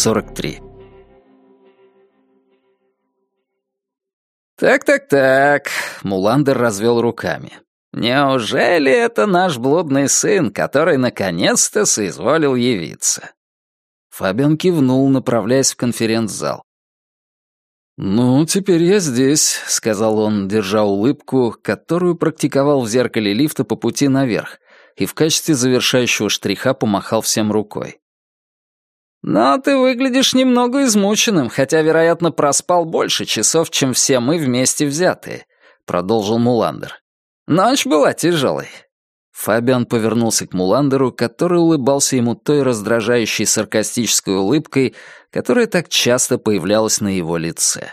43. «Так-так-так», — Муландер развел руками. «Неужели это наш блудный сын, который наконец-то соизволил явиться?» Фабиан кивнул, направляясь в конференц-зал. «Ну, теперь я здесь», — сказал он, держа улыбку, которую практиковал в зеркале лифта по пути наверх, и в качестве завершающего штриха помахал всем рукой. «Но ты выглядишь немного измученным, хотя, вероятно, проспал больше часов, чем все мы вместе взятые», — продолжил Муландер. «Ночь была тяжелой». Фабиан повернулся к Муландеру, который улыбался ему той раздражающей саркастической улыбкой, которая так часто появлялась на его лице.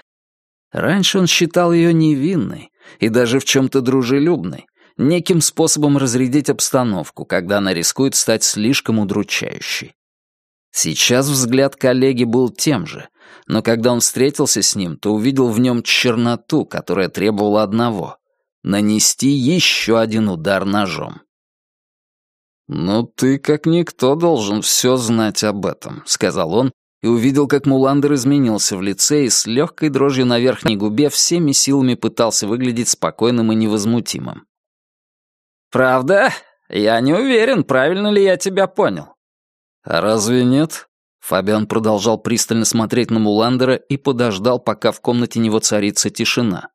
Раньше он считал ее невинной и даже в чем-то дружелюбной, неким способом разрядить обстановку, когда она рискует стать слишком удручающей. Сейчас взгляд коллеги был тем же, но когда он встретился с ним, то увидел в нем черноту, которая требовала одного — нанести еще один удар ножом. «Ну, ты как никто должен все знать об этом», — сказал он, и увидел, как Муландер изменился в лице и с легкой дрожью на верхней губе всеми силами пытался выглядеть спокойным и невозмутимым. «Правда? Я не уверен, правильно ли я тебя понял. «А разве нет?» Фабиан продолжал пристально смотреть на Муландера и подождал, пока в комнате не воцарится тишина.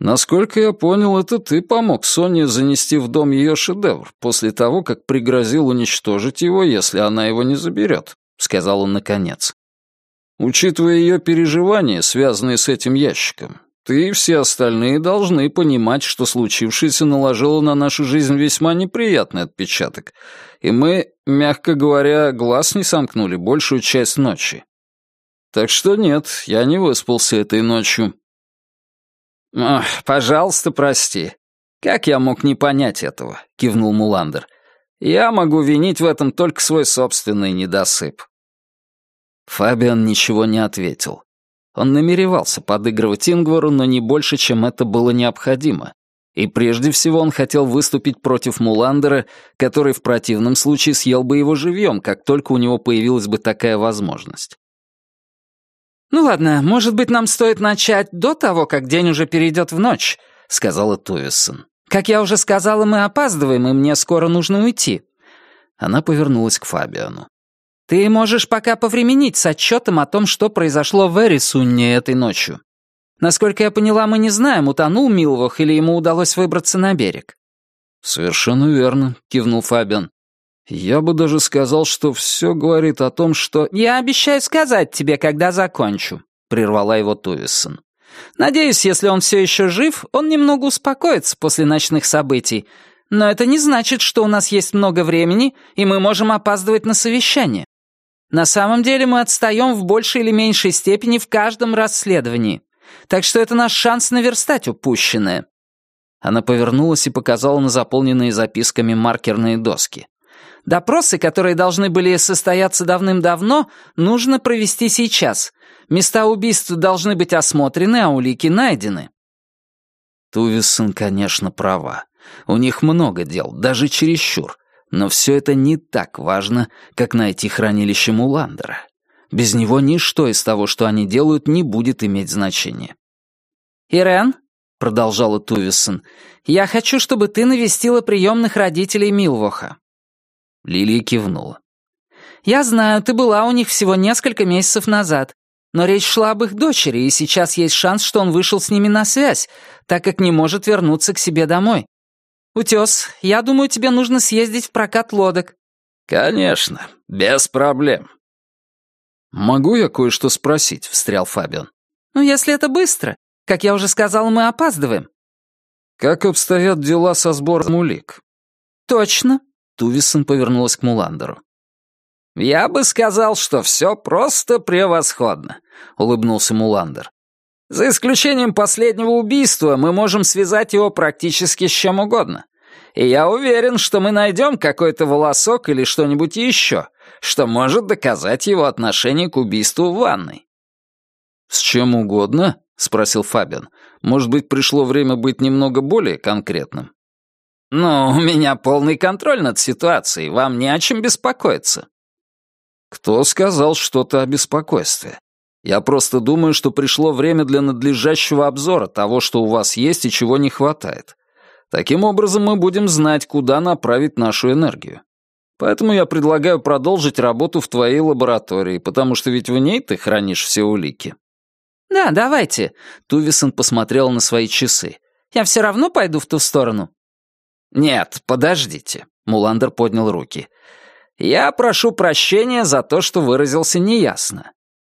«Насколько я понял, это ты помог Соне занести в дом ее шедевр после того, как пригрозил уничтожить его, если она его не заберет», — сказал он наконец. «Учитывая ее переживания, связанные с этим ящиком, ты и все остальные должны понимать, что случившееся наложило на нашу жизнь весьма неприятный отпечаток, и мы, мягко говоря, глаз не сомкнули большую часть ночи. Так что нет, я не выспался этой ночью. «Ох, пожалуйста, прости. Как я мог не понять этого?» — кивнул Муландер. «Я могу винить в этом только свой собственный недосып». Фабиан ничего не ответил. Он намеревался подыгрывать Ингвару, но не больше, чем это было необходимо. И прежде всего он хотел выступить против Муландера, который в противном случае съел бы его живьем, как только у него появилась бы такая возможность. «Ну ладно, может быть, нам стоит начать до того, как день уже перейдет в ночь», — сказала Тувиссон. «Как я уже сказала, мы опаздываем, и мне скоро нужно уйти». Она повернулась к Фабиану. Ты можешь пока повременить с отчетом о том, что произошло в Эрисунне этой ночью. Насколько я поняла, мы не знаем, утонул Милвох или ему удалось выбраться на берег». «Совершенно верно», — кивнул Фабиан. «Я бы даже сказал, что все говорит о том, что...» «Я обещаю сказать тебе, когда закончу», — прервала его Тувиссон. «Надеюсь, если он все еще жив, он немного успокоится после ночных событий. Но это не значит, что у нас есть много времени, и мы можем опаздывать на совещание. На самом деле мы отстаем в большей или меньшей степени в каждом расследовании. Так что это наш шанс наверстать упущенное». Она повернулась и показала на заполненные записками маркерные доски. «Допросы, которые должны были состояться давным-давно, нужно провести сейчас. Места убийств должны быть осмотрены, а улики найдены». Тувиссон, конечно, права. У них много дел, даже чересчур. Но все это не так важно, как найти хранилище Муландера. Без него ничто из того, что они делают, не будет иметь значения. «Ирен», — продолжала Тувисон, — «я хочу, чтобы ты навестила приемных родителей Милвоха». Лилия кивнула. «Я знаю, ты была у них всего несколько месяцев назад, но речь шла об их дочери, и сейчас есть шанс, что он вышел с ними на связь, так как не может вернуться к себе домой. «Утес, я думаю, тебе нужно съездить в прокат лодок». «Конечно, без проблем». «Могу я кое-что спросить?» — встрял Фабиан. «Ну, если это быстро. Как я уже сказал, мы опаздываем». «Как обстоят дела со сбором улик?» «Точно», — Тувисон повернулась к Муландеру. «Я бы сказал, что все просто превосходно», — улыбнулся Муландер. За исключением последнего убийства, мы можем связать его практически с чем угодно. И я уверен, что мы найдем какой-то волосок или что-нибудь еще, что может доказать его отношение к убийству в ванной». «С чем угодно?» — спросил Фабиан. «Может быть, пришло время быть немного более конкретным?» «Ну, у меня полный контроль над ситуацией, вам не о чем беспокоиться». «Кто сказал что-то о беспокойстве? Я просто думаю, что пришло время для надлежащего обзора того, что у вас есть и чего не хватает. Таким образом мы будем знать, куда направить нашу энергию. Поэтому я предлагаю продолжить работу в твоей лаборатории, потому что ведь в ней ты хранишь все улики». «Да, давайте», — Тувисон посмотрел на свои часы. «Я все равно пойду в ту сторону». «Нет, подождите», — Муландер поднял руки. «Я прошу прощения за то, что выразился неясно.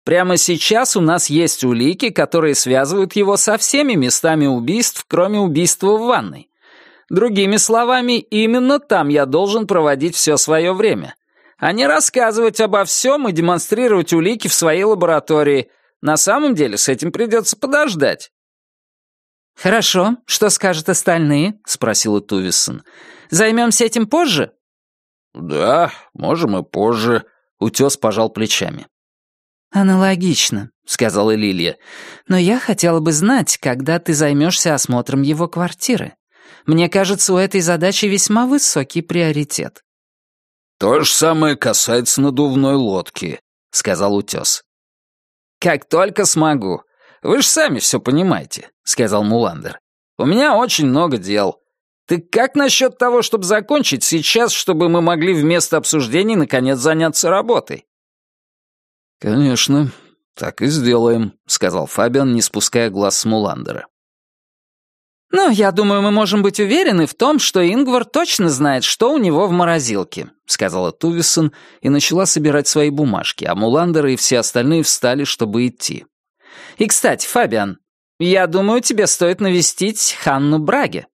Прямо сейчас у нас есть улики, которые связывают его со всеми местами убийств, кроме убийства в ванной. Другими словами, именно там я должен проводить все свое время. А не рассказывать обо всем и демонстрировать улики в своей лаборатории. На самом деле с этим придется подождать. «Хорошо, что скажут остальные?» — спросила Тувисон. «Займемся этим позже?» «Да, можем и позже», — утес пожал плечами. «Аналогично», — сказала Лилия. «Но я хотела бы знать, когда ты займешься осмотром его квартиры. Мне кажется, у этой задачи весьма высокий приоритет». «То же самое касается надувной лодки», — сказал утес. «Как только смогу. Вы же сами все понимаете», — сказал Муландер. «У меня очень много дел. Ты как насчет того, чтобы закончить сейчас, чтобы мы могли вместо обсуждений наконец заняться работой?» «Конечно, так и сделаем», — сказал Фабиан, не спуская глаз с Муландера. «Ну, я думаю, мы можем быть уверены в том, что Ингвар точно знает, что у него в морозилке», — сказала Тувисон и начала собирать свои бумажки, а Муландер и все остальные встали, чтобы идти. «И, кстати, Фабиан, я думаю, тебе стоит навестить Ханну Браге».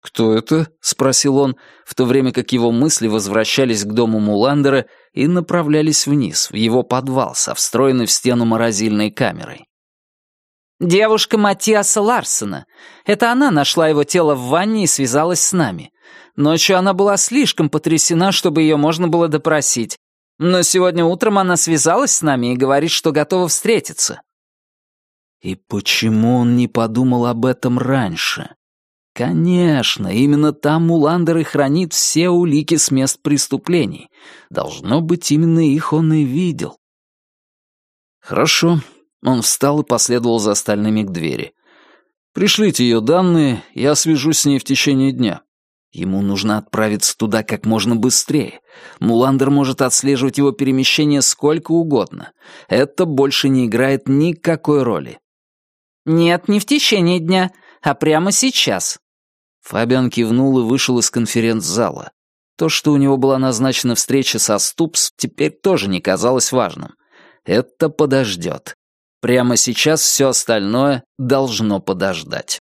«Кто это?» — спросил он, в то время как его мысли возвращались к дому Муландера и направлялись вниз, в его подвал со встроенной в стену морозильной камерой. «Девушка Матиаса Ларсена. Это она нашла его тело в ванне и связалась с нами. Ночью она была слишком потрясена, чтобы ее можно было допросить. Но сегодня утром она связалась с нами и говорит, что готова встретиться». И почему он не подумал об этом раньше? Конечно, именно там Муландер и хранит все улики с мест преступлений. Должно быть, именно их он и видел. Хорошо. Он встал и последовал за остальными к двери. Пришлите ее данные, я свяжусь с ней в течение дня. Ему нужно отправиться туда как можно быстрее. Муландер может отслеживать его перемещение сколько угодно. Это больше не играет никакой роли. «Нет, не в течение дня, а прямо сейчас». Фабиан кивнул и вышел из конференц-зала. То, что у него была назначена встреча со Ступс, теперь тоже не казалось важным. Это подождет. Прямо сейчас все остальное должно подождать.